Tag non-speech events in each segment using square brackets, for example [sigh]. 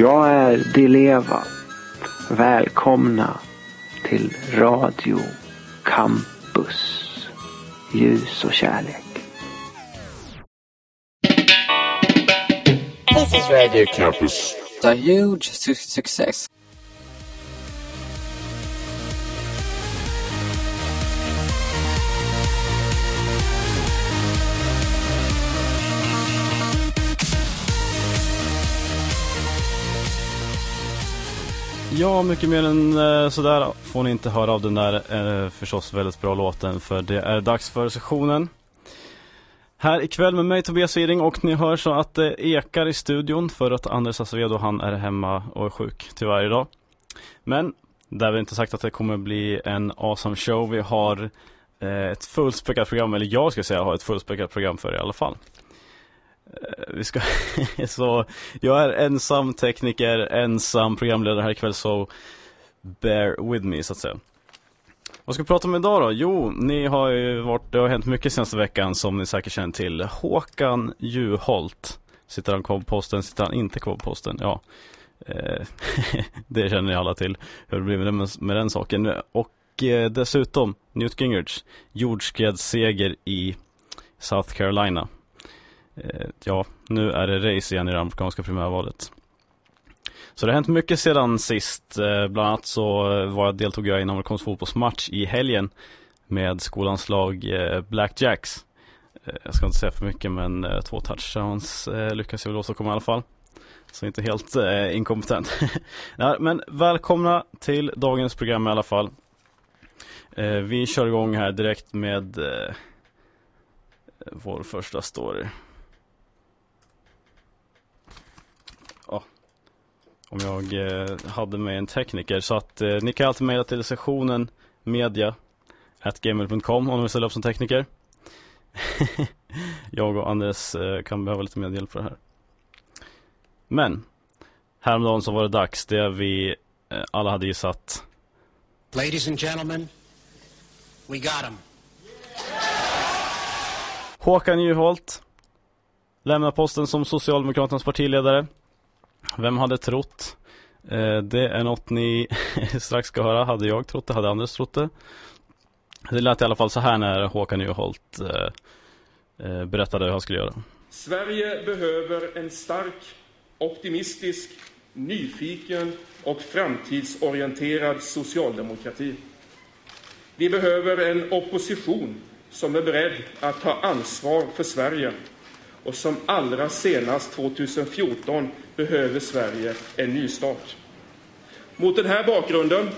Jag är Dileva. Välkomna till Radio Campus. Ljus och kärlek. This is Radio Campus. A huge su- success. Ja, mycket mer än eh, sådär får ni inte höra av den där eh, förstås väldigt bra låten för det är dags för sessionen. Här ikväll med mig Tobias Wiring och ni hör så att det ekar i studion för att Anders Acevedo han är hemma och är sjuk tyvärr idag. Men därmed inte sagt att det kommer bli en awesome show. Vi har eh, ett fullspäckat program, eller jag ska säga har ett fullspäckat program för er i alla fall. Eh, vi ska, [laughs] så jag är ensam tekniker, ensam programledare här ikväll så bear with me så att säga. Vad ska vi prata om idag då? Jo, ni har ju varit, det har hänt mycket senaste veckan som ni säkert känner till. Håkan Juholt. Sitter han kvar på posten? Sitter han inte kvar på posten? Ja. Eh, [laughs] det känner ni alla till hur det blir med den, med den saken. Och eh, dessutom Newt Gingrich, jordskredsseger i South Carolina. Eh, ja, nu är det race igen i det amerikanska primärvalet. Så det har hänt mycket sedan sist. Eh, bland annat så eh, var deltog jag i en amerikansk fotbollsmatch i helgen med skolans lag eh, Black Jacks. Eh, jag ska inte säga för mycket men eh, två touchdowns eh, lyckas jag väl åstadkomma i alla fall. Så inte helt eh, inkompetent. [laughs] Nej, men välkomna till dagens program i alla fall. Eh, vi kör igång här direkt med eh, vår första story. Om jag eh, hade med en tekniker. Så att eh, ni kan alltid mejla till sessionen media gmail.com om ni vill ställa upp som tekniker. [laughs] jag och Anders eh, kan behöva lite mer hjälp för det här. Men häromdagen så var det dags. Det vi alla hade gissat. Ladies and gentlemen, we got him. Håkan Juholt lämnar posten som Socialdemokraternas partiledare. Vem hade trott? Eh, det är något ni [laughs] strax ska höra. Hade jag trott det? Hade Anders trott det? Det lät i alla fall så här när Håkan Juholt eh, eh, berättade hur han skulle göra. Sverige behöver en stark, optimistisk, nyfiken och framtidsorienterad socialdemokrati. Vi behöver en opposition som är beredd att ta ansvar för Sverige och som allra senast 2014 behöver Sverige en nystart. Mot den här bakgrunden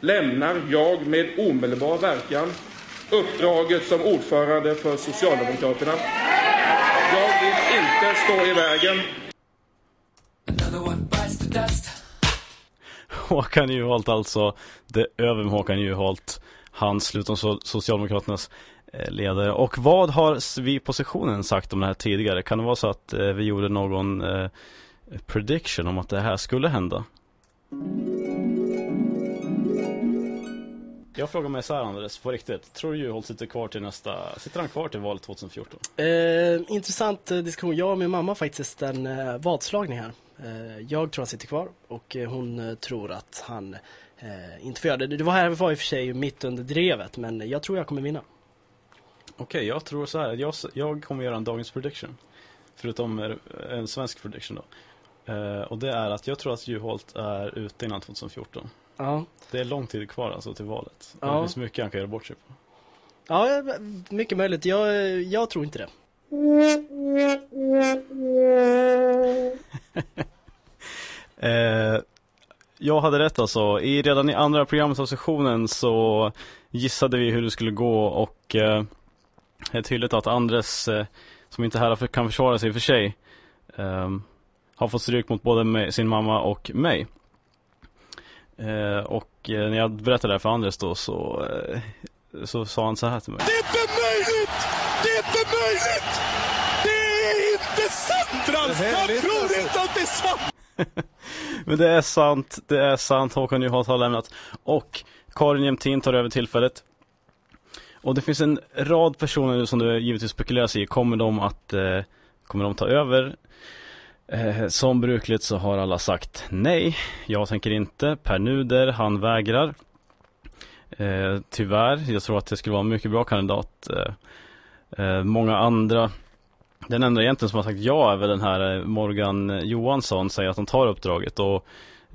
lämnar jag med omedelbar verkan uppdraget som ordförande för Socialdemokraterna. Jag vill inte stå i vägen Håkan Juholt alltså, det över med Håkan Juholt. Han slutar som Socialdemokraternas Eh, ledare. Och vad har vi på sessionen sagt om det här tidigare? Kan det vara så att eh, vi gjorde någon eh, prediction om att det här skulle hända? Jag frågar mig så här Andres, på riktigt. Tror du Juholt sitter kvar till nästa, sitter han kvar till valet 2014? Eh, intressant diskussion. Jag och min mamma har faktiskt en eh, vadslagning här. Eh, jag tror han sitter kvar och eh, hon tror att han eh, inte får göra det. Det var här var i och för sig mitt under drevet men jag tror jag kommer vinna. Okej, jag tror så här. Jag, jag kommer göra en dagens prediction. Förutom en svensk prediction då. Eh, och det är att jag tror att Juholt är ute innan 2014. Ja, Det är lång tid kvar alltså till valet. Ja. Det finns mycket han kan göra bort sig på. ja mycket möjligt. Jag, jag tror inte det. [laughs] Eh, jag hade rätt alltså. I, redan i andra programmet av sessionen så gissade vi hur det skulle gå och eh, det är tydligt att Andres, eh, som inte här kan försvara sig för sig, eh, har fått stryk mot både sin mamma och mig. Eh, och eh, när jag berättade det här för Andres då så, så sa han så här till mig. Det är inte möjligt! Det är inte möjligt! Det är inte sant Frans! Jag tror inte att det är sant! [laughs] Men det är sant, det är sant. Håkan Juholt har lämnat. Och Karin Jämtin tar över tillfället. Och det finns en rad personer nu som det givetvis spekuleras i. Kommer de att eh, kommer de ta över? Eh, som brukligt så har alla sagt nej. Jag tänker inte. Per Nuder, han vägrar. Eh, tyvärr, jag tror att det skulle vara en mycket bra kandidat. Eh, eh, många andra den enda egentligen som har sagt ja är väl den här eh, Morgan Johansson säger att han tar uppdraget och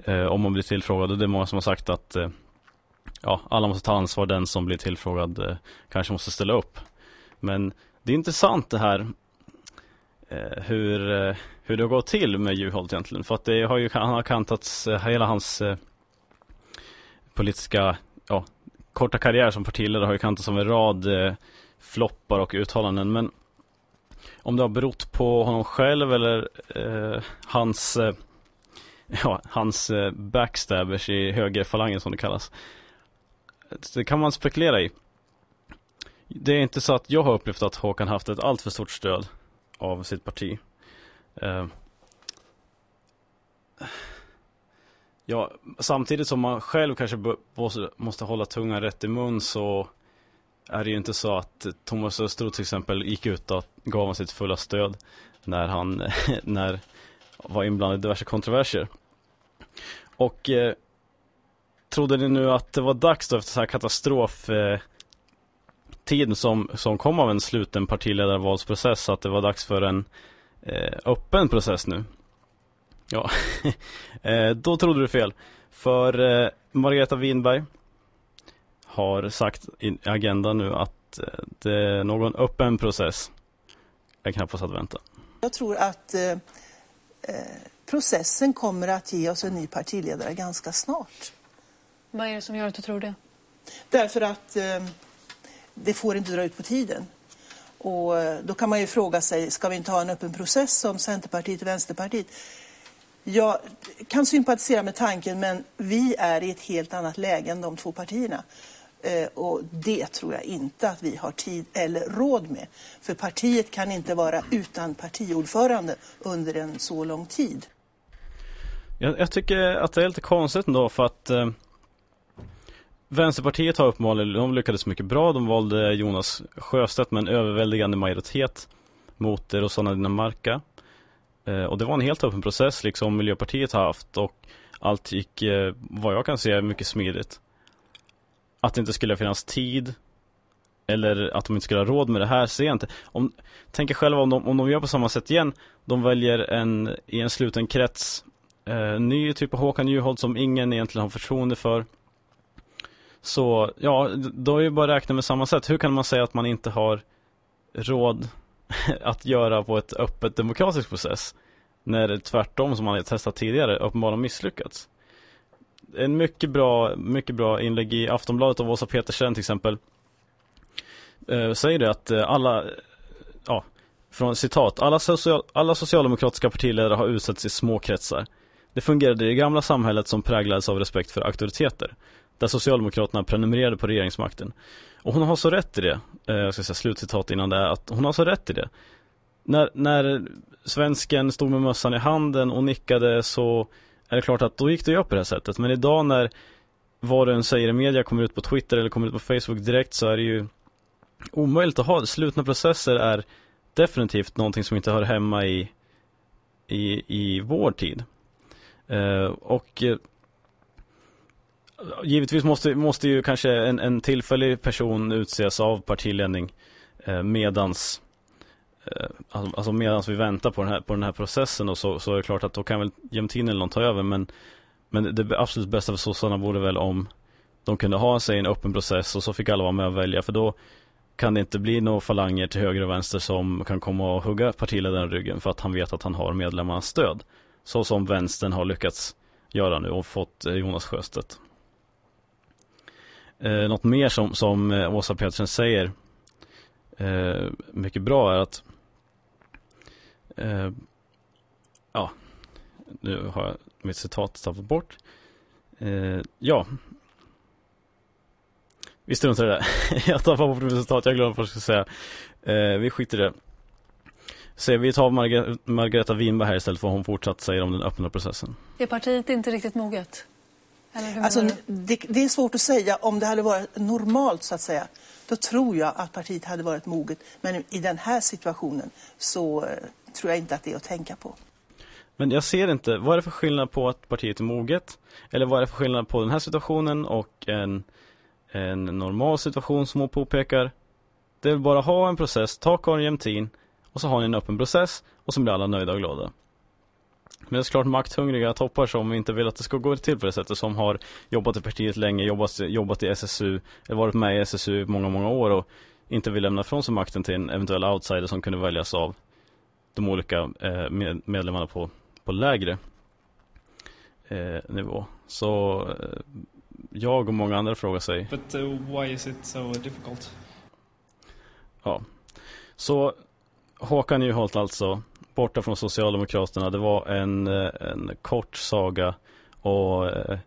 eh, om man blir tillfrågad och det är många som har sagt att eh, ja, alla måste ta ansvar, den som blir tillfrågad eh, kanske måste ställa upp. Men det är intressant det här eh, hur, eh, hur det har gått till med Juholt egentligen. För att det har ju, han har kantats, eh, hela hans eh, politiska, ja, korta karriär som partiledare har ju kantats av en rad eh, floppar och uttalanden. Men om det har berott på honom själv eller eh, hans eh, [laughs] ja, hans eh, backstabbers i högerfalangen som det kallas. Det kan man spekulera i. Det är inte så att jag har upplevt att Håkan haft ett alltför stort stöd av sitt parti. Uh, ja, samtidigt som man själv kanske måste hålla tungan rätt i mun så är det ju inte så att Thomas Östros till exempel gick ut och gav honom sitt fulla stöd när han [laughs] när var inblandad i diverse kontroverser. Och eh, trodde ni nu att det var dags då efter så här katastrof eh, som, som kom av en sluten partiledarvalsprocess att det var dags för en eh, öppen process nu? Ja, [laughs] eh, då trodde du fel. För eh, Margareta Winberg har sagt i agendan nu att eh, det är någon öppen process är knappast att vänta. Jag tror att eh, eh, processen kommer att ge oss en ny partiledare ganska snart. Vad är det som gör att du tror det? Därför att eh, det får inte dra ut på tiden. Och eh, då kan man ju fråga sig, ska vi inte ha en öppen process som Centerpartiet och Vänsterpartiet? Jag kan sympatisera med tanken, men vi är i ett helt annat läge än de två partierna. Eh, och det tror jag inte att vi har tid eller råd med. För partiet kan inte vara utan partiordförande under en så lång tid. Jag, jag tycker att det är lite konstigt ändå för att eh, Vänsterpartiet har uppenbarligen, de lyckades mycket bra. De valde Jonas Sjöstedt med en överväldigande majoritet mot Rosanna Dinamarca. Eh, och det var en helt öppen process liksom Miljöpartiet har haft och allt gick, eh, vad jag kan se, mycket smidigt att det inte skulle finnas tid eller att de inte skulle ha råd med det här ser jag inte. Om, tänk er själva om de, om de gör på samma sätt igen. De väljer en, i en sluten krets, eh, ny typ av Håkan Juholt som ingen egentligen har förtroende för. Så, ja, då är det bara att räkna med samma sätt. Hur kan man säga att man inte har råd [laughs] att göra på ett öppet demokratisk process? När det tvärtom som man har testat tidigare uppenbarligen misslyckats en mycket bra, mycket bra inlägg i Aftonbladet av Åsa Petersen till exempel. Eh, säger det att eh, alla, ja, från citat, alla, social, alla socialdemokratiska partiledare har utsetts i små kretsar. Det fungerade i det gamla samhället som präglades av respekt för auktoriteter. Där Socialdemokraterna prenumererade på regeringsmakten. Och hon har så rätt i det, eh, jag ska säga slutcitat innan det, är att hon har så rätt i det. När, när svensken stod med mössan i handen och nickade så är det klart att då gick det ju upp på det här sättet. Men idag när vad du än säger i media kommer ut på Twitter eller kommer ut på Facebook direkt så är det ju omöjligt att ha det. Slutna processer är definitivt någonting som inte hör hemma i, i, i vår tid. Uh, och eh, givetvis måste, måste ju kanske en, en tillfällig person utses av partiledning eh, medans Eh, alltså, medan vi väntar på den här, på den här processen och så, så är det klart att då kan väl Jämtin eller någon ta över men Men det absolut bästa för sossarna vore väl om De kunde ha sig en öppen process och så fick alla vara med och välja för då Kan det inte bli några falanger till höger och vänster som kan komma och hugga partiledaren i ryggen för att han vet att han har medlemmarnas stöd Så som vänstern har lyckats göra nu och fått eh, Jonas Sjöstedt eh, Något mer som, som eh, Åsa Petersen säger eh, mycket bra är att Eh, ja, nu har jag mitt citat tappat bort. Eh, ja. Vi struntar i det. [laughs] jag tappade bort mitt citat, jag glömde vad jag skulle säga. Eh, vi skiter i det. Så vi tar Margareta Winberg här istället för vad hon fortsatt säger om den öppna processen. Är partiet inte riktigt moget? Alltså, det, det, är svårt att säga om det hade varit normalt så att säga. Då tror jag att partiet hade varit moget. Men i den här situationen så eh, tror jag inte att det är att tänka på. Men jag ser inte, vad är det för skillnad på att partiet är moget? Eller vad är det för skillnad på den här situationen och en, en normal situation som hon påpekar? Det är bara att ha en process, ta Karin Jämtin och så har ni en öppen process och så blir alla nöjda och glada. Men det är såklart makthungriga toppar som inte vill att det ska gå till på det sättet som har jobbat i partiet länge, jobbat, jobbat i SSU, varit med i SSU i många, många år och inte vill lämna från sig makten till en eventuell outsider som kunde väljas av de olika eh, medlemmarna på, på lägre eh, nivå. Så eh, jag och många andra frågar sig. But uh, why is it so difficult? Ja, så Håkan Juholt alltså borta från Socialdemokraterna. Det var en, eh, en kort saga och eh,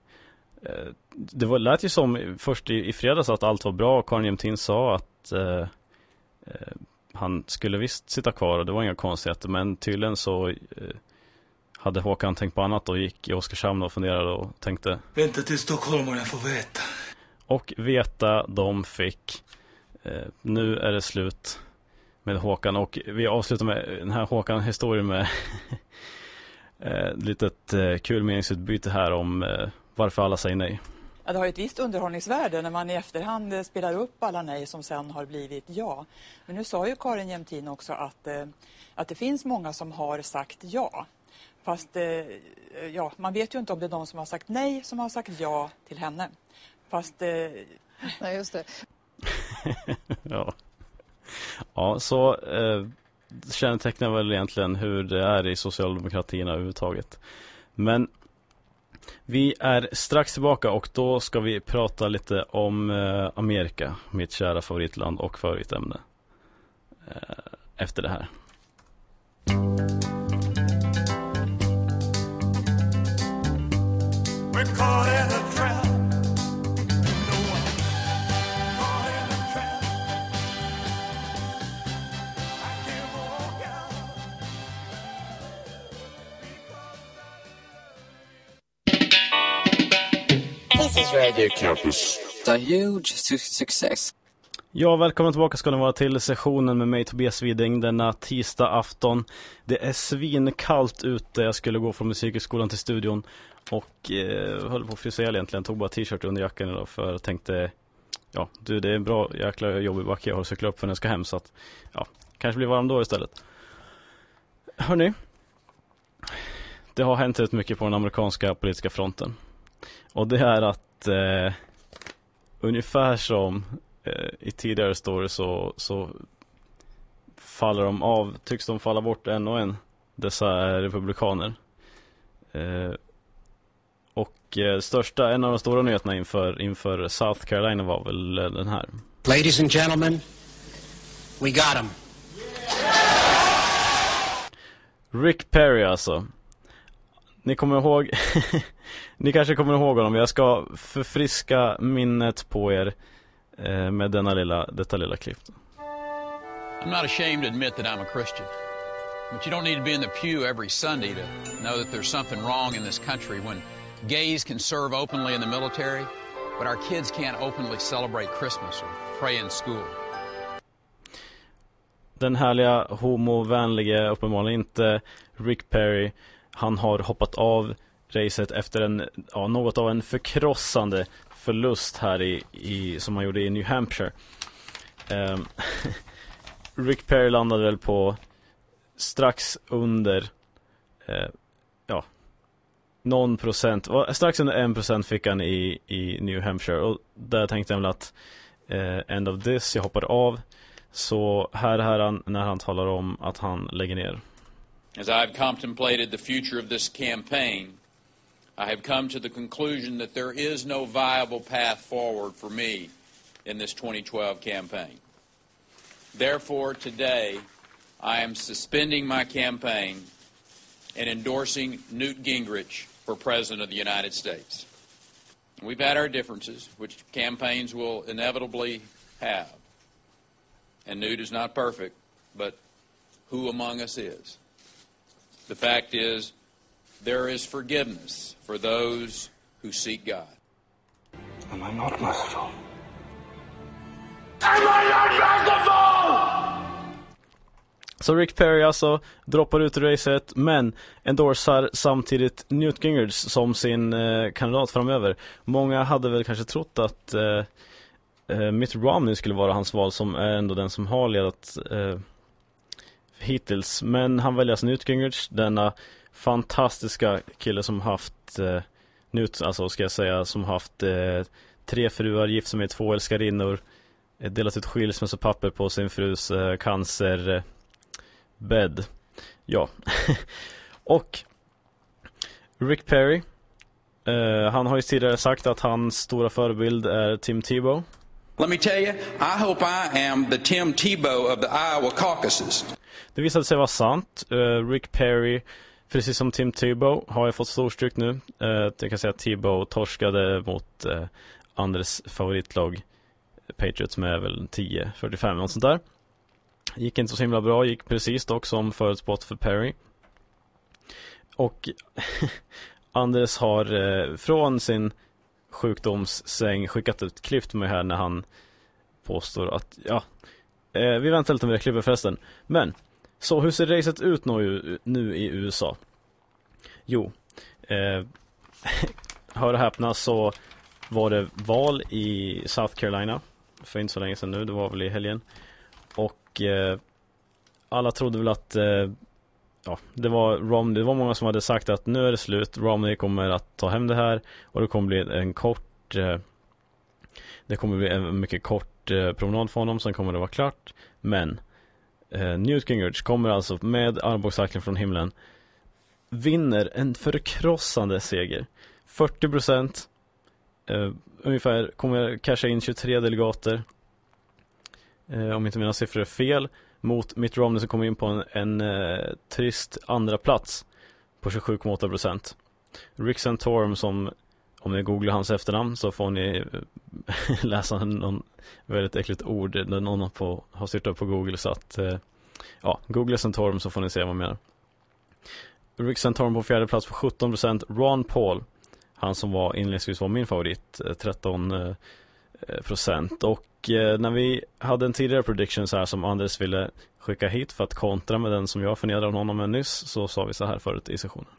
eh, det var, lät ju som först i, i fredags att allt var bra. Karin Jämtin sa att eh, han skulle visst sitta kvar och det var inga konstigheter men tydligen så eh, hade Håkan tänkt på annat och gick i Oskarshamn och funderade och tänkte Vänta till Stockholm och jag får veta. Och veta de fick. Eh, nu är det slut med Håkan och vi avslutar med den här Håkan-historien med [laughs] ett litet eh, kul meningsutbyte här om eh, varför alla säger nej. Ja, det har ett visst underhållningsvärde när man i efterhand eh, spelar upp alla nej som sen har blivit ja. Men nu sa ju Karin Jämtin också att, att det finns många som har sagt ja. Fast ja, man vet ju inte om det är de som har sagt nej som har sagt ja till henne. Fast... Nej, just det. [laughs] ja. Ja, så eh, kännetecknar väl egentligen hur det är i socialdemokratin överhuvudtaget. Men vi är strax tillbaka och då ska vi prata lite om eh, Amerika, mitt kära favoritland och favoritämne. Eh, efter det här. We're caught in a trap. Radio Campus. A huge su success. Ja, välkommen tillbaka ska ni vara till sessionen med mig Tobias Widing denna tisdag afton. Det är svinkallt ute, jag skulle gå från musikhögskolan till studion och eh, höll på att frysa ihjäl egentligen, tog bara t-shirt under jackan idag för jag tänkte Ja, du det är en bra jäkla jobbig backe jag har cyklat upp för när jag ska hem så att Ja, kanske blir varm då istället Hörni Det har hänt rätt mycket på den amerikanska politiska fronten och det är att eh, ungefär som eh, i tidigare stories så, så faller de av, tycks de falla bort en och en, dessa republikaner. Eh, och eh, största, en av de stora nyheterna inför, inför South Carolina var väl den här. Ladies and gentlemen, we got him. Rick Perry alltså. Ni kommer ihåg, [laughs] ni kanske kommer ihåg honom. Jag ska förfriska minnet på er eh, med denna lilla, detta lilla klipp. I'm not ashamed to admit that I'm a Christian. But you don't need to be in the pew every Sunday to know that there's something wrong in this country when gays can serve openly in the military, but our kids can't openly celebrate Christmas or pray in school. Den härliga homovänlige, uppenbarligen inte Rick Perry han har hoppat av racet efter en, ja, något av en förkrossande förlust här i, i som han gjorde i New Hampshire. Um, [laughs] Rick Perry landade väl på strax under, uh, ja, någon procent, strax under en procent fick han i, i New Hampshire och där tänkte jag väl att uh, end of this, jag hoppar av. Så här är han när han talar om att han lägger ner. As I've contemplated the future of this campaign, I have come to the conclusion that there is no viable path forward for me in this 2012 campaign. Therefore, today, I am suspending my campaign and endorsing Newt Gingrich for President of the United States. We've had our differences, which campaigns will inevitably have. And Newt is not perfect, but who among us is? The fact is, there is forgiveness for those who seek God. Am I not merciful? Am I not merciful? Så Rick Perry alltså droppar ut ur racet men endorsar samtidigt Newt Gingrich som sin eh, kandidat framöver. Många hade väl kanske trott att eh, eh, Mitt Romney skulle vara hans val som är ändå den som har ledat eh, hittills. Men han väljer alltså Newt Gingrich, denna fantastiska kille som haft eh, Newt, alltså ska jag säga, som haft eh, tre fruar, gift sig med två älskarinnor, eh, delat ut skilsmässopapper på sin frus eh, cancerbädd. Eh, ja. [laughs] Och Rick Perry, eh, han har ju tidigare sagt att hans stora förebild är Tim Tebow. Let me tell you, I hope I am the Tim Tebow of the Iowa caucuses. Det visade sig vara sant. Eh, Rick Perry, precis som Tim Tebow, har ju fått storstryk nu. Uh, jag kan säga att Tebow torskade mot eh, uh, Andres favoritlag Patriots med väl 10-45 något sånt där. Gick inte så himla bra, gick precis dock som förutspått för Perry. Och [laughs] Andres har eh, från sin sjukdomssäng skickat ett klipp till mig här när han påstår att, ja, eh, vi väntar lite med det klippet förresten. Men, så hur ser racet ut nu, nu i USA? Jo, eh, [laughs] hör och häpna så var det val i South Carolina för inte så länge sedan nu, det var väl i helgen. Och eh, alla trodde väl att eh, ja, det var Romney, det var många som hade sagt att nu är det slut, Romney kommer att ta hem det här och det kommer bli en kort eh, det kommer bli en mycket kort eh, promenad för honom, sen kommer det vara klart. Men eh, Newt Gingrich kommer alltså med armbågscykeln från himlen vinner en förkrossande seger. 40 procent eh, ungefär kommer casha in 23 delegater. Eh, om inte mina siffror är fel. Mot Mitt Romney som kommer in på en, en eh, trist andra plats på 27,8 procent. Rick Santorum som om ni googlar hans efternamn så får ni eh, [laughs] läsa någon väldigt äckligt ord där någon på, har styrt upp på Google så att eh, ja, googla Santorum så får ni se vad jag menar. Rick Santorum på fjärde plats på 17%. Ron Paul han som var inledningsvis var min favorit, eh, 13%. Och när vi hade en tidigare prediction så här som Anders ville skicka hit för att kontra med den som jag förnedrade honom med nyss så sa vi så här förut i sessionen.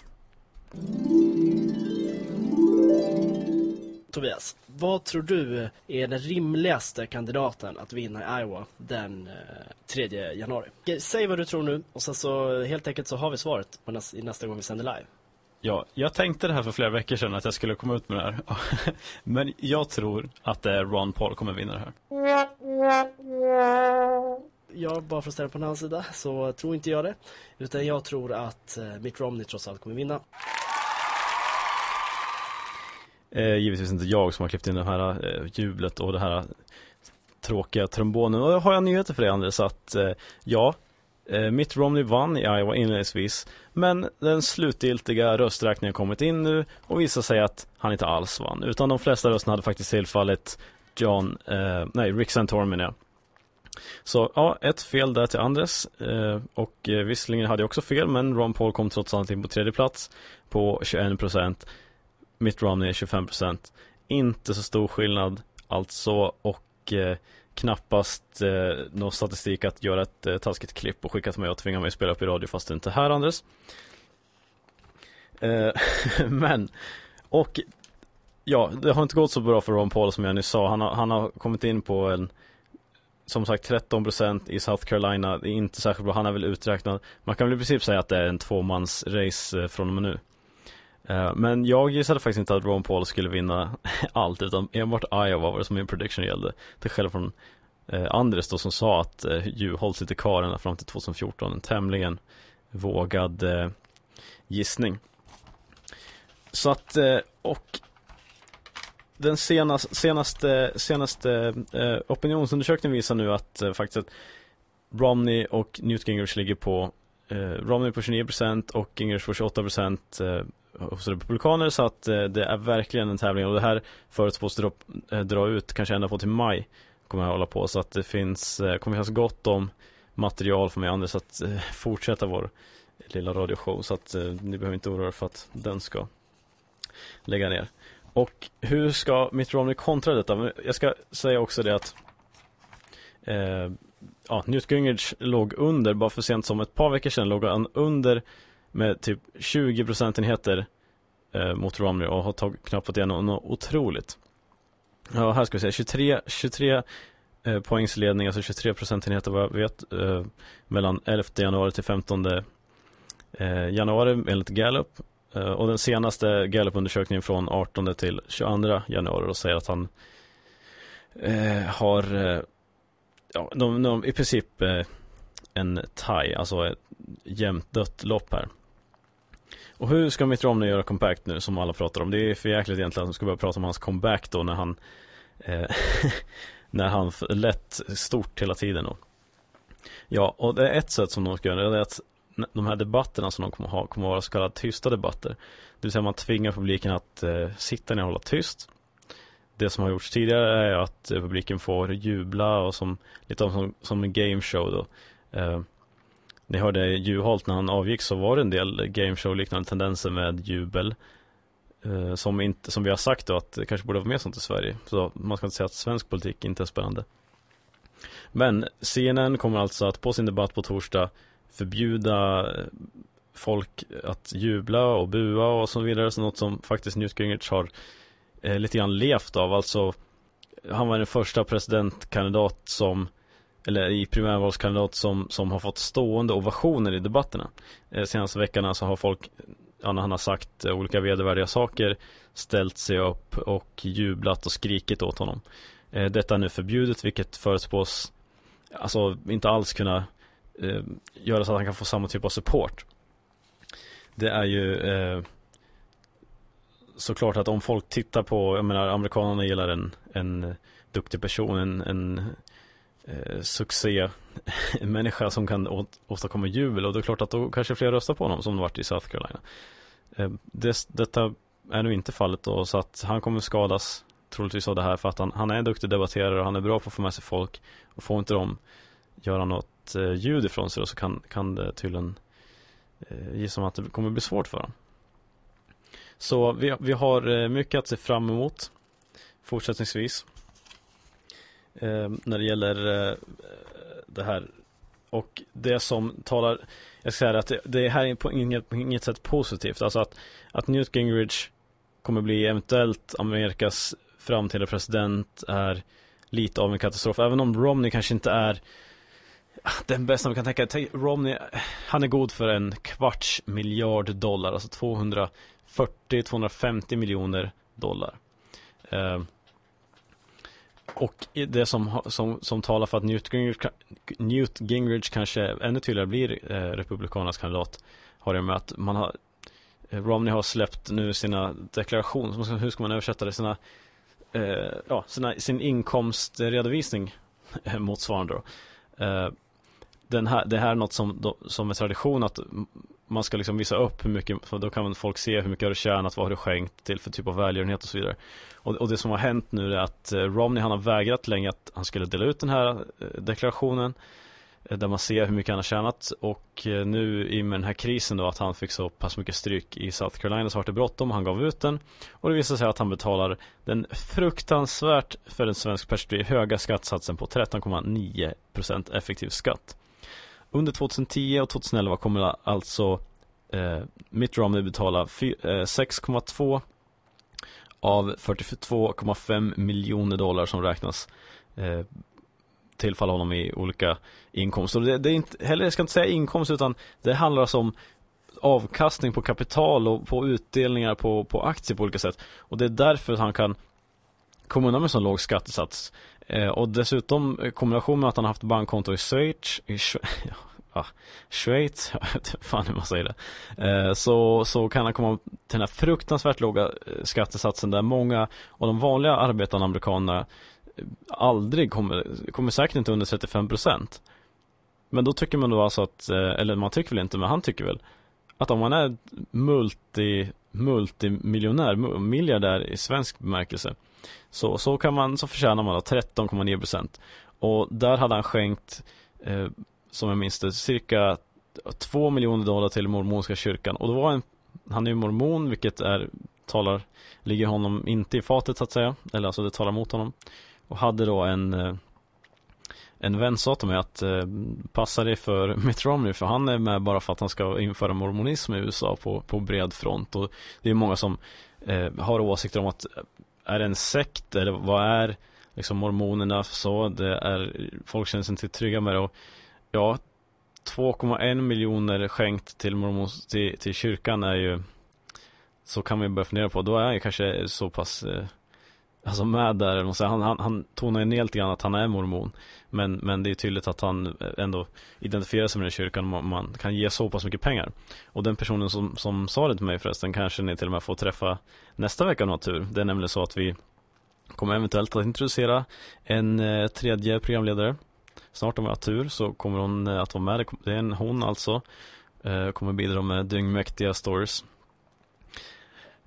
Tobias, vad tror du är den rimligaste kandidaten att vinna i Iowa den 3 januari? Säg vad du tror nu och sen så helt enkelt så har vi svaret nästa, nästa gång vi sänder live. Ja, jag tänkte det här för flera veckor sedan att jag skulle komma ut med det här. [laughs] Men jag tror att är Ron Paul kommer vinna det här. Jag, bara för att ställa på en annan sida, så tror inte jag det. Utan jag tror att Mitt Romney trots allt kommer vinna. Eh, givetvis inte jag som har klippt in det här eh, jublet och det här tråkiga trombonen. Och då har jag nyheter för dig Andres att eh, ja, eh, Mitt Romney vann i Iowa inledningsvis men den slutgiltiga rösträkningen har kommit in nu och visar sig att han inte alls vann utan de flesta rösterna hade faktiskt tillfallit John, eh, nej Rick Santorum menar jag. Så ja, ett fel där till Andres eh, och eh, visserligen hade jag också fel men Ron Paul kom trots allt in på tredje plats på 21 procent. Mitt Romney 25 procent. Inte så stor skillnad alltså och eh, knappast eh, någon statistik att göra ett eh, taskigt klipp och skicka till mig och tvinga mig att spela upp i radio fast du inte är här Andres. Eh, [laughs] men, och ja, det har inte gått så bra för Ron Paul som jag nyss sa. Han har, han har kommit in på en som sagt 13% i South Carolina, det är inte särskilt bra, han är väl uträknad. Man kan väl i princip säga att det är en tvåmans race eh, från och med nu. Eh, men jag gissade faktiskt inte att Ron Paul skulle vinna [laughs] allt utan enbart Iowa var det som min prediction gällde. Till själv från eh, Andres då som sa att eh, Juholt sitter kvar ända fram till 2014. En tämligen vågad gissning. Så att, och den senaste, senaste, senaste opinionsundersökningen visar nu att faktiskt att Romney och Newt Gingrich ligger på Romney på 29% och Gingrich på 28% hos republikaner så att eh, det är verkligen en tävling och det här förutspås dra, eh, dra ut kanske ända på till maj kommer jag hålla på så att det finns, eh, kommer finnas gott om material för mig och Anders att eh, fortsätta vår lilla radioshow så att eh, ni behöver inte oroa er för att den ska lägga ner. Och hur ska Mitt Romney kontra detta? Jag ska säga också det att eh, ja, Newt Gingrich låg under, bara för sent som ett par veckor sedan låg han under med typ 20 procentenheter eh, mot Romney och har tag, knappat igenom något otroligt. Ja, här ska vi se, 23, 23 eh, poängsledning, alltså 23 procentenheter vad jag vet, eh, mellan 11 januari till 15 eh, januari enligt Gallup. Eh, och den senaste Gallup-undersökningen från 18 till 22 januari och säger att han eh, har, eh, ja, de, de, i princip eh, en tie, alltså ett jämnt dött lopp här. Och hur ska Mitt Romney göra comeback nu som alla pratar om? Det är för jäkligt egentligen att de ska börja prata om hans comeback då när han eh, [laughs] när han lett stort hela tiden då. Ja, och det är ett sätt som de ska göra, det är att de här debatterna som de kommer ha kommer vara så kallade tysta debatter. Det vill säga man tvingar publiken att eh, sitta ner och hålla tyst. Det som har gjorts tidigare är att eh, publiken får jubla och som lite som, som en gameshow då. Eh, ni hörde Juholt när han avgick så var det en del gameshow-liknande tendenser med jubel. Eh, som, inte, som vi har sagt då att det kanske borde vara mer sånt i Sverige. Så man ska inte säga att svensk politik inte är spännande. Men CNN kommer alltså att på sin debatt på torsdag förbjuda eh, folk att jubla och bua och så vidare. Så något som faktiskt Newt Gingrich har eh, lite grann levt av. Alltså han var den första presidentkandidat som eller i primärvalskandidat som, som har fått stående ovationer i debatterna. Eh, senaste veckorna så har folk, ja, när han har sagt eh, olika vedervärdiga saker, ställt sig upp och jublat och skrikit åt honom. Eh, detta är nu förbjudet, vilket förutspås, alltså inte alls kunna eh, göra så att han kan få samma typ av support. Det är ju eh, såklart att om folk tittar på, jag menar amerikanerna gillar en, en duktig person, en, en eh, succé-människa som kan å, åstadkomma jubel och det är klart att då kanske fler röstar på honom som det varit i South Carolina. Eh, det, detta är nu inte fallet då så att han kommer skadas troligtvis av det här för att han, han är en duktig debatterare och han är bra på att få med sig folk och får inte dem göra något eh, ljud ifrån sig då så kan, kan det tydligen eh, gissa att det kommer bli svårt för honom. Så vi, vi har eh, mycket att se fram emot fortsättningsvis Ehm, när det gäller eh, det här. Och det som talar, jag ska säga att det, det här är på inget, på inget sätt positivt. Alltså att, att Newt Gingrich kommer bli eventuellt Amerikas framtida president är lite av en katastrof. Även om Romney kanske inte är den bästa man kan tänka. Romney, han är god för en kvarts miljard dollar, alltså 240-250 miljoner dollar. Ehm, och det som, som, som talar för att Newt Gingrich, Newt Gingrich kanske ännu tydligare blir eh, Republikanernas kandidat har det med att man har eh, Romney har släppt nu sina deklarationer, hur ska man översätta det, sina, eh, ja, sina, sin inkomstredovisning eh, motsvarande då. Eh, den här, det här är något som, som är tradition att man ska liksom visa upp hur mycket, för då kan folk se hur mycket har du tjänat, vad har du skänkt till för typ av välgörenhet och så vidare. Och, och det som har hänt nu är att eh, Romney han har vägrat länge att han skulle dela ut den här eh, deklarationen eh, där man ser hur mycket han har tjänat och nu i med den här krisen då att han fick så pass mycket stryk i South Carolina så var det bråttom och han gav ut den och det visade sig att han betalar den fruktansvärt för en svensk perspektiv höga skattsatsen på 13,9% effektiv skatt. Under 2010 och 2011 kommer alltså eh, Mitt Romney betala 6,2 eh, av 42,5 miljoner dollar som räknas eh, tillfalla honom i olika inkomster. Det, det är inte, heller, jag ska inte säga inkomst utan det handlar alltså om avkastning på kapital och på utdelningar på, på aktier på olika sätt. Och det är därför han kan komma undan med så låg skattesats. Eh, och dessutom i kombination med att han har haft bankkonto i Schweiz, i [laughs] Schweiz, ja, [laughs] Schweiz, jag vet inte fan hur man säger det. Eh, så, så kan han komma till den här fruktansvärt låga skattesatsen där många av de vanliga arbetande amerikanerna aldrig kommer, kommer säkert inte under 35 procent. Men då tycker man då alltså att, eller man tycker väl inte, men han tycker väl att om man är multi, multimiljonär, miljardär i svensk bemärkelse så, så kan man, så förtjänar man då 13,9% Och där hade han skänkt, eh, som jag minns det, cirka 2 miljoner dollar till mormonska kyrkan. Och det var en, han är ju mormon, vilket är, talar, ligger honom inte i fatet så att säga. Eller alltså det talar mot honom. Och hade då en, eh, en vän sa till mig att eh, passa dig för [laughs] Mitt Romney för han är med bara för att han ska införa mormonism i USA på, på bred front och det är många som eh, har åsikter om att är det en sekt eller vad är liksom mormonerna så det är folk känner sig inte trygga med det. Och ja 2,1 miljoner skänkt till, mormons, till, till kyrkan är ju så kan man ju börja fundera på. Då är det kanske så pass eh, alltså med där, han, han, han tonar ju ner lite grann att han är mormon. Men, men det är tydligt att han eh, ändå identifierar sig med den kyrkan och man kan ge så pass mycket pengar. Och den personen som, som sa det till mig förresten kanske ni till och med får träffa nästa vecka om tur. Det är nämligen så att vi kommer eventuellt att introducera en eh, tredje programledare. Snart om vi har tur så kommer hon eh, att vara med. Det är en hon alltså eh, kommer bidra med dyngmäktiga stories.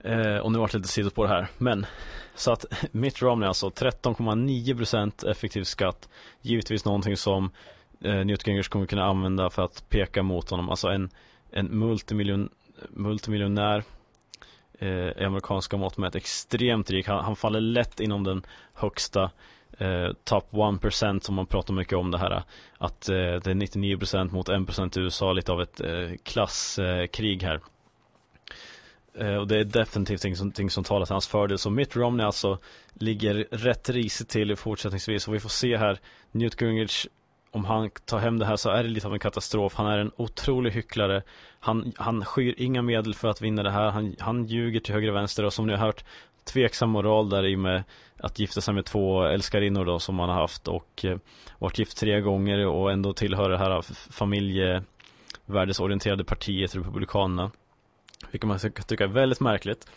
Eh, och nu vart det lite sidospår här men så att [laughs] Mitt Romney alltså 13,9% effektiv skatt. Givetvis någonting som eh, Newt Gingrich kommer kunna använda för att peka mot honom. Alltså en, en multimiljon, multimiljonär eh, i amerikanska mått med ett extremt rik. Han, han, faller lätt inom den högsta eh, top 1% som man pratar mycket om det här. Att eh, det är 99% mot 1% i USA, lite av ett eh, klasskrig här. Eh, och det är definitivt ingenting som talar till hans fördel. Så Mitt Romney alltså ligger rätt risigt till fortsättningsvis. Och vi får se här, Newt Gingrich, om han tar hem det här så är det lite av en katastrof. Han är en otrolig hycklare. Han, han skyr inga medel för att vinna det här. Han, han ljuger till höger och vänster och som ni har hört tveksam moral där i med att gifta sig med två älskarinnor då som han har haft och eh, varit gift tre gånger och ändå tillhör det här familjevärdesorienterade partiet Republikanerna. Vilket man kan tycka är väldigt märkligt.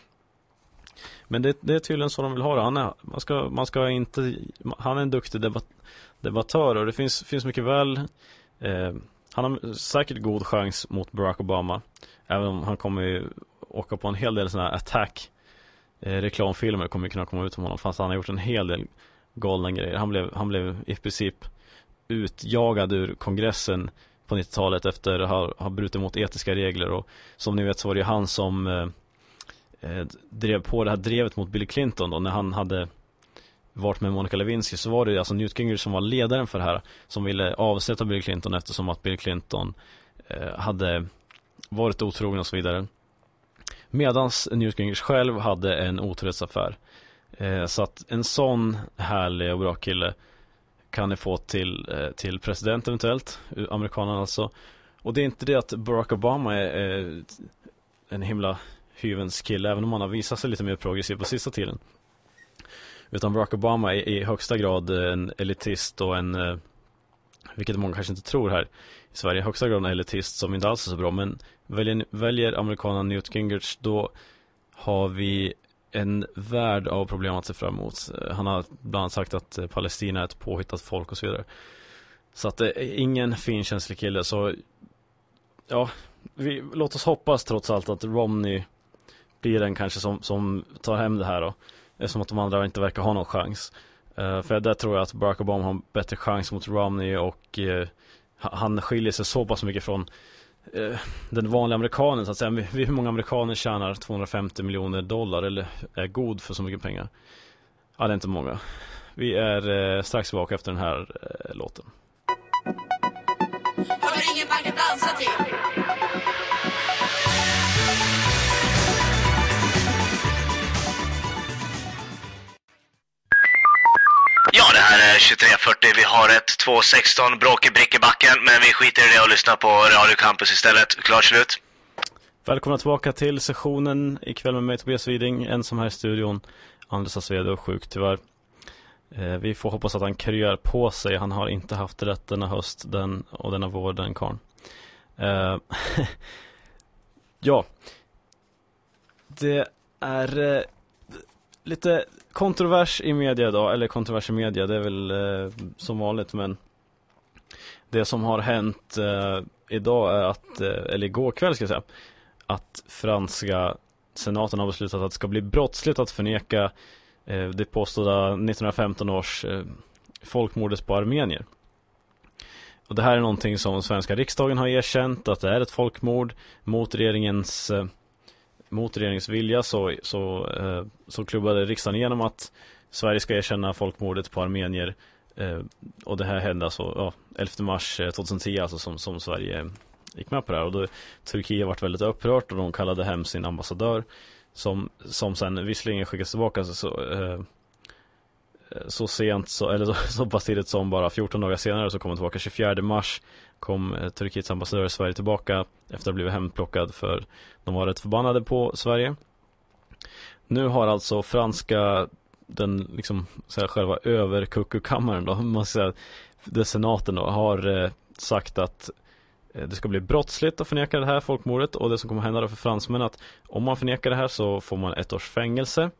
Men det, det, är tydligen så de vill ha det. Han är, man ska, man ska inte, han är en duktig debatt, debattör och det finns, finns mycket väl eh, Han har säkert god chans mot Barack Obama Även om han kommer ju åka på en hel del sådana här attack eh, Reklamfilmer kommer kunna komma ut om honom fast han har gjort en hel del galna grejer Han blev, han blev i princip utjagad ur kongressen på 90-talet efter att ha, ha brutit mot etiska regler. Och som ni vet så var det ju han som eh, eh, drev på det här drevet mot Bill Clinton då. När han hade varit med Monica Lewinsky så var det alltså Newt Gingrich som var ledaren för det här som ville avsätta Bill Clinton eftersom att Bill Clinton eh, hade varit otrogen och så vidare. Medans Newt Gingrich själv hade en otrohetsaffär. Eh, så att en sån härlig och bra kille kan ni få till, eh, till president eventuellt, amerikanerna alltså. Och det är inte det att Barack Obama är, är en himla hyvens kille, även om han har visat sig lite mer progressiv på sista tiden. Utan Barack Obama är i högsta grad en elitist och en, eh, vilket många kanske inte tror här i Sverige, i högsta grad en elitist som inte alls är så bra. Men väljer, väljer amerikanen Newt Gingrich då har vi en värld av problem att se fram emot. Han har bland annat sagt att eh, Palestina är ett påhittat folk och så vidare. Så att det är ingen finkänslig kille så ja, vi, låt oss hoppas trots allt att Romney blir den kanske som, som tar hem det här då. Eftersom att de andra inte verkar ha någon chans. Uh, för där tror jag att Barack Obama har en bättre chans mot Romney och uh, han skiljer sig så pass mycket från Eh, den vanliga amerikanen så att säga. Hur många amerikaner tjänar 250 miljoner dollar eller är god för så mycket pengar? Ja, det är inte många. Vi är eh, strax tillbaka efter den här eh, låten. Är 2340. Vi har ett 216 bråk i Brickebacken, men vi skiter i det och lyssnar på Radio Campus istället. Klart slut. Välkomna tillbaka till sessionen ikväll med mig Tobias Widing, ensam här i studion. Anders Asvedo är sjuk tyvärr. Eh, vi får hoppas att han kryar på sig. Han har inte haft det rätt denna höst den, och denna vår, den karln. Eh, [laughs] ja, det är eh, lite kontrovers i media idag, eller kontrovers i media, det är väl eh, som vanligt men det som har hänt eh, idag är att, eh, eller igår kväll ska jag säga, att franska senaten har beslutat att det ska bli brottsligt att förneka eh, det påstådda 1915 års eh, folkmordet på armenier. Och det här är någonting som svenska riksdagen har erkänt att det är ett folkmord mot regeringens eh, mot regeringens vilja så, så, eh, så klubbade riksdagen igenom att Sverige ska erkänna folkmordet på armenier Eh, och det här hände alltså ja, 11 mars eh, 2010 alltså som, som Sverige gick med på det här. Och då Turkiet varit väldigt upprört och de kallade hem sin ambassadör som, som sen visserligen skickades tillbaka så, så, eh, så sent så, eller så, så pass tidigt som bara 14 dagar senare så kom han tillbaka 24 mars kom eh, Turkiets ambassadör i Sverige tillbaka efter att ha blivit hemplockad för de var rätt förbannade på Sverige. Nu har alltså franska den liksom så här, själva överkuckukammaren då, [laughs] man ska säga, det senaten då har eh, sagt att eh, det ska bli brottsligt att förneka det här folkmordet och det som kommer hända då för fransmän att om man förnekar det här så får man ett års fängelse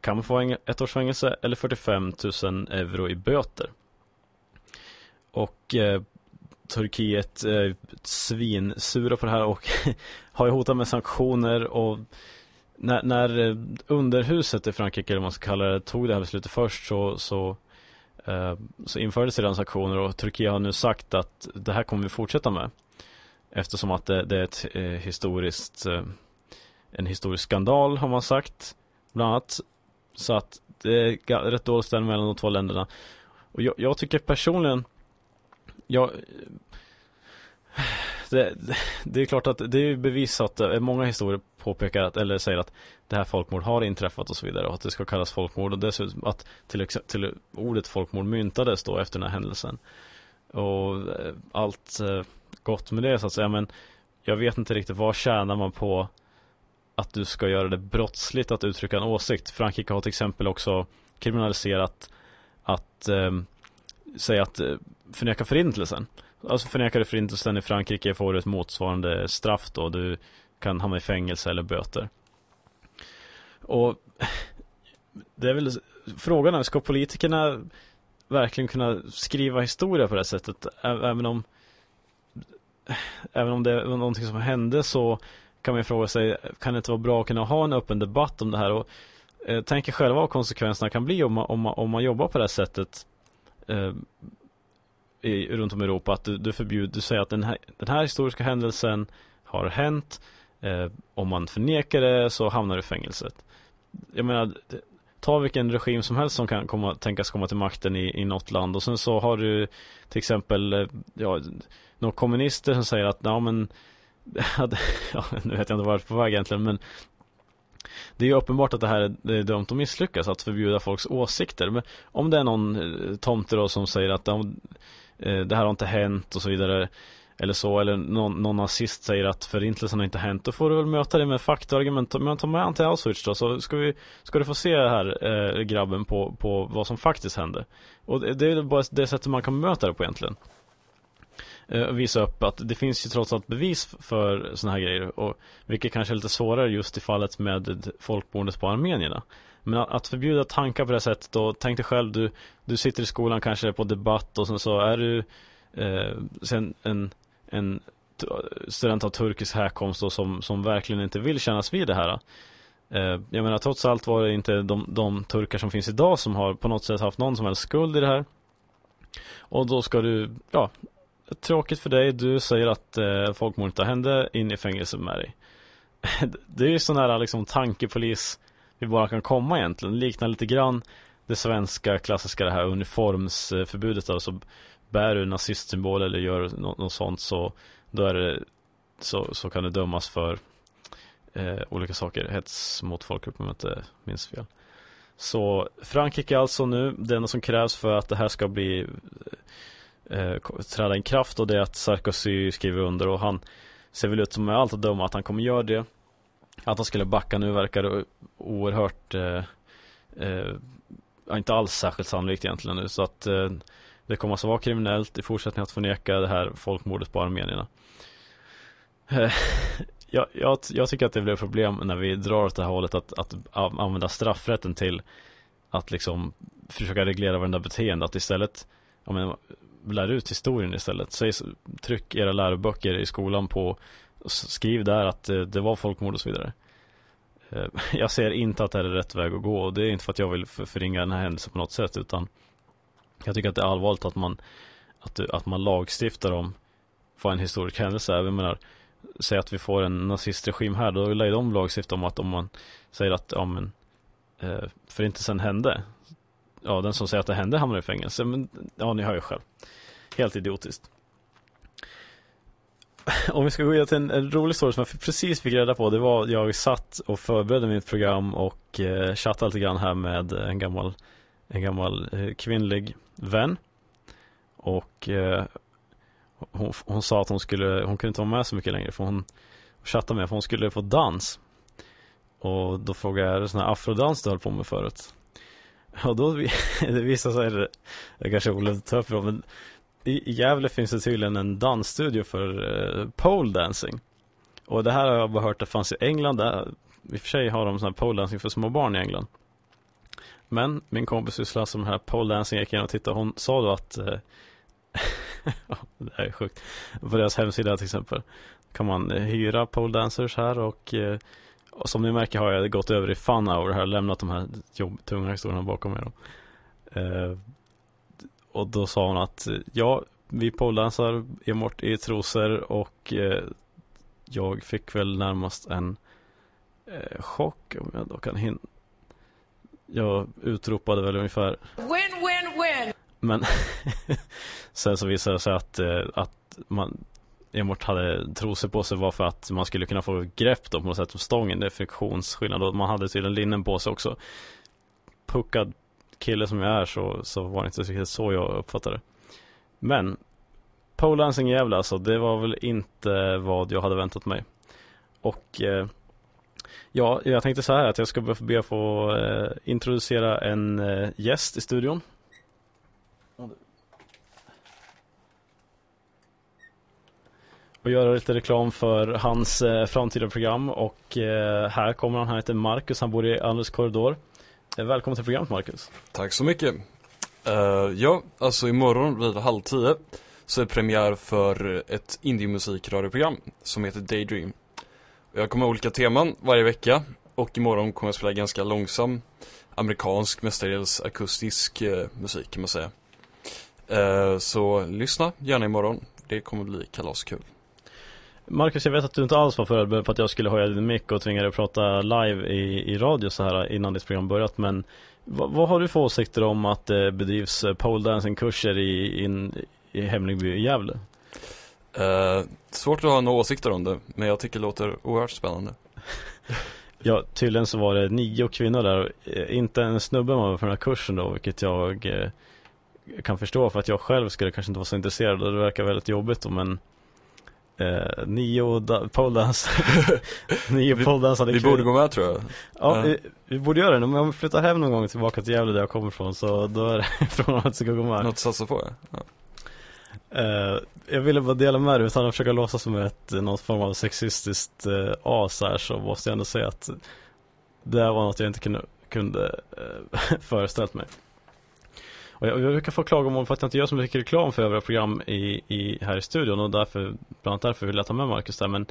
kan man få ett års fängelse eller 45 000 euro i böter. Och eh, Turkiet eh, svinsura på det här och [laughs] har ju hotat med sanktioner och när, när eh, underhuset i Frankrike, eller vad man ska kalla det, tog det här beslutet först så, så, eh, så infördes redan sanktioner och Turkiet har nu sagt att det här kommer vi fortsätta med. Eftersom att det, det är ett eh, historiskt, eh, en historisk skandal har man sagt, bland annat. Så att det är rätt dålig ställning mellan de två länderna. Och jag, jag tycker personligen, jag det, det, är klart att det är bevisat, eh, många historier påpekar att, eller säger att det här folkmord har inträffat och så vidare och att det ska kallas folkmord och dessutom att till, exempel ordet folkmord myntades då efter den här händelsen. Och eh, allt eh, gott med det så att säga men jag vet inte riktigt vad tjänar man på att du ska göra det brottsligt att uttrycka en åsikt. Frankrike har till exempel också kriminaliserat att eh, säga att eh, förneka förintelsen. Alltså förnekar du förintelsen i Frankrike får du ett motsvarande straff då. Du kan hamna i fängelse eller böter. Och [laughs] det är väl frågan är, ska politikerna verkligen kunna skriva historia på det här sättet? Även om [sighs] även om det är någonting som hände så kan man ju fråga sig, kan det inte vara bra att kunna ha en öppen debatt om det här? Och eh, tänk er själva vad konsekvenserna kan bli om man, om man, om man jobbar på det här sättet eh, i, runt om i Europa att du, du förbjuder, du säger att den här, den här historiska händelsen har hänt eh, om man förnekar det så hamnar du i fängelset. Jag menar, ta vilken regim som helst som kan komma, tänkas komma till makten i, i något land och sen så har du till exempel eh, ja, några kommunister som säger att ja men [laughs] ja, nu vet jag inte vart på väg egentligen men det är ju uppenbart att det här är dömt att misslyckas att förbjuda folks åsikter men om det är någon eh, tomte då som säger att eh, det här har inte hänt och så vidare eller så, eller någon, någon nazist säger att förintelsen har inte hänt, då får du väl möta det med faktaargument. Men ta med an till Auschwitz då, så ska, vi, ska du få se här eh, grabben på, på vad som faktiskt hände. Och det, det är bara det sättet man kan möta det på egentligen. Eh, visa upp att det finns ju trots allt bevis för sådana här grejer. Och, vilket kanske är lite svårare just i fallet med folkmordet på armenierna. Men att förbjuda tankar på det sättet och tänk dig själv, du, du sitter i skolan kanske på debatt och sen så är du eh, sen en, en student av turkisk härkomst och som, som verkligen inte vill kännas vid det här. Eh, jag menar trots allt var det inte de, de turkar som finns idag som har på något sätt haft någon som helst skuld i det här. Och då ska du, ja, tråkigt för dig, du säger att eh, folkmordet hände in i fängelse med dig. [laughs] det är ju sån här liksom tankepolis vi bara kan komma egentligen. Liknar lite grann det svenska klassiska det här uniformsförbudet. Alltså bär du nazistsymbol eller gör något, något sånt så då är det så, så kan du dömas för eh, olika saker. Hets mot folkgrupp om jag inte minns fel. Så Frankrike alltså nu, det enda som krävs för att det här ska bli eh, eh, träda i kraft och det är att Sarkozy skriver under och han ser väl ut som med allt att döma att han kommer göra det. Att han skulle backa nu verkar oerhört eh, eh, inte alls särskilt sannolikt egentligen nu så att eh, det kommer alltså vara kriminellt i fortsättningen att förneka det här folkmordet på armenierna. Eh, [laughs] jag, jag, jag, tycker att det blir problem när vi drar åt det här hållet att, att använda straffrätten till att liksom försöka reglera varenda beteende. Att istället, jag menar, lär ut historien istället. Säg, tryck era läroböcker i skolan på skriv där att eh, det var folkmord och så vidare. Eh, [laughs] jag ser inte att det här är rätt väg att gå och det är inte för att jag vill förringa den här händelsen på något sätt utan jag tycker att det är allvarligt att man att, att man lagstiftar om vad en historisk händelse är. Jag menar, säg att vi får en nazistregim här, då lär de lagstifta om att om man säger att ja, men, eh, förintelsen hände ja, den som säger att det hände hamnar i fängelse. Men ja, ni hör ju själv. Helt idiotiskt. Om vi ska gå vidare till en, en rolig story som jag precis fick reda på. Det var jag satt och förberedde mitt program och eh, chattade lite grann här med en gammal, en gammal eh, kvinnlig vän. Och eh, hon, hon sa att hon skulle, hon kunde inte vara med så mycket längre för hon chattade med för hon skulle på dans. Och då frågade jag, är det sån här afrodans du höll på med förut? Och då, [laughs] det visar sig, det är kanske är att ta upp men i Gävle finns det tydligen en dansstudio för eh, pole dancing. Och det här har jag bara hört det fanns i England. Där, I och för sig har de sån här pole dancing för små barn i England. Men min kompis sysslar som här pole dancing gick in och tittade. Hon sa då att eh, [laughs] det här är sjukt. På deras hemsida till exempel kan man eh, hyra pole dancers här och, eh, och som ni märker har jag gått över i fun hour här, lämnat de här jobb, tunga historierna bakom mig. Eh, och då sa hon att ja, vi poledansar enbart i trosor och eh, jag fick väl närmast en eh, chock om jag då kan hinna. Jag utropade väl ungefär Win, win, win! Men [laughs] sen så visade det sig att, eh, att man enbart hade trosor på sig var för att man skulle kunna få grepp då på något sätt om stången. Det är friktionsskillnad och man hade tydligen linnen på sig också. Puckad kille som jag är så, så var det inte riktigt så jag uppfattade det. Men pole dancing Gävle alltså, det var väl inte vad jag hade väntat mig. Och eh, ja, jag tänkte så här att jag ska be att få eh, introducera en eh, gäst i studion. Och göra lite reklam för hans eh, framtida program och eh, här kommer han, han heter Marcus, han bor i Anders korridor. Eh, välkommen till programmet Marcus. Tack så mycket. Uh, ja, alltså imorgon vid halv tio så är premiär för ett indiemusikradioprogram som heter Daydream. Jag kommer ha olika teman varje vecka och imorgon kommer jag spela ganska långsam amerikansk, mestadels akustisk eh, musik kan man säga. Uh, så lyssna gärna imorgon, det kommer bli kalaskul. Marcus, jag vet att du inte alls var förberedd på att jag skulle höja din mick och tvinga dig att prata live i, i radio så här innan ditt program börjat. Men vad, vad har du för åsikter om att det bedrivs pole dancing-kurser i, in, i Hemlingby i Gävle? Uh, svårt att ha några åsikter om det, men jag tycker det låter oerhört spännande. [laughs] ja, tydligen så var det nio kvinnor där, inte en snubbe var med på den här kursen då, vilket jag eh, kan förstå för att jag själv skulle kanske inte vara så intresserad och det verkar väldigt jobbigt då, men Eh, nio poledance [laughs] Nio poledansade Vi borde gå med tror jag. Ja, vi, vi, borde göra det, men om vi flyttar hem någon gång tillbaka till Gävle där jag kommer ifrån så då är det [laughs] från att ska gå med. Något att satsa på ja. eh, Jag ville bara dela med det utan att försöka låtsas som ett någon form av sexistiskt eh, as här så måste jag ändå säga att Det var något jag inte kunde, kunde eh, [laughs] föreställt mig och jag, jag brukar få klagomål för att jag inte gör så mycket reklam för övriga program i, i, här i studion och därför, bland annat därför vill jag ta med Marcus där. Men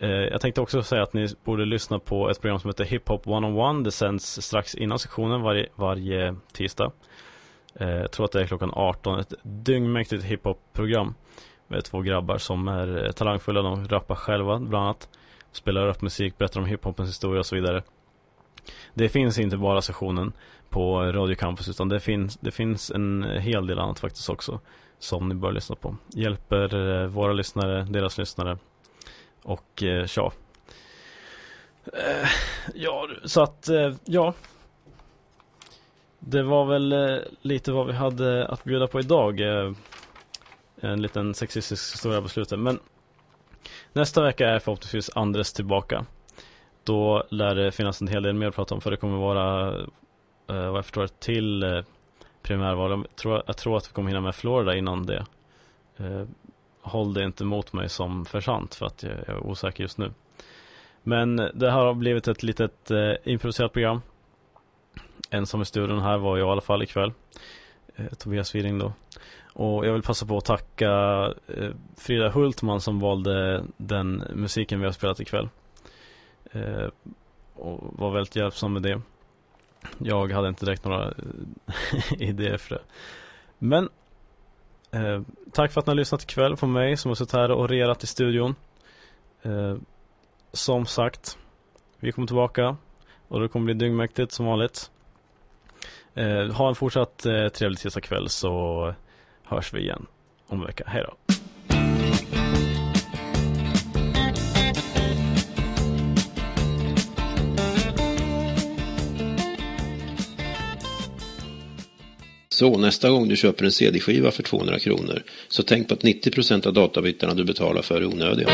eh, jag tänkte också säga att ni borde lyssna på ett program som heter Hip Hop 101. Det sänds strax innan sessionen varje, varje tisdag. Eh, jag tror att det är klockan 18. Ett dyngmäktigt hiphop-program med två grabbar som är eh, talangfulla. De rappar själva bland annat. Spelar upp musik, berättar om hiphopens historia och så vidare. Det finns inte bara sessionen på Radio Campus utan det finns, det finns en hel del annat faktiskt också som ni bör lyssna på. Hjälper eh, våra lyssnare, deras lyssnare och eh, ja. Eh, ja, så att eh, ja. Det var väl eh, lite vad vi hade att bjuda på idag. Eh, en liten sexistisk historia på slutet. Men nästa vecka är förhoppningsvis Andres tillbaka. Då lär det finnas en hel del mer att prata om för det kommer vara Eh, vad jag förstår till eh, primärval. Jag tror, jag tror att vi kommer hinna med Florida innan det. Eh, håll det inte mot mig som för sant för att jag, är osäker just nu. Men det här har blivit ett litet eh, improviserat program. Ensam i studion här var jag i alla fall ikväll. Eh, Tobias Widing då. Och jag vill passa på att tacka eh, Frida Hultman som valde den musiken vi har spelat ikväll. Eh, och var väldigt hjälpsam med det. Jag hade inte direkt några eh, [laughs] idéer för det. Men eh, tack för att ni har lyssnat ikväll på mig som har suttit här och orerat i studion. Eh, som sagt, vi kommer tillbaka och det kommer bli dyngmäktigt som vanligt. Eh, ha en fortsatt eh, trevlig tisdagskväll så hörs vi igen om en vecka. Hej då! Så nästa gång du köper en CD-skiva för 200 kronor så tänk på att 90% av databitarna du betalar för är onödiga.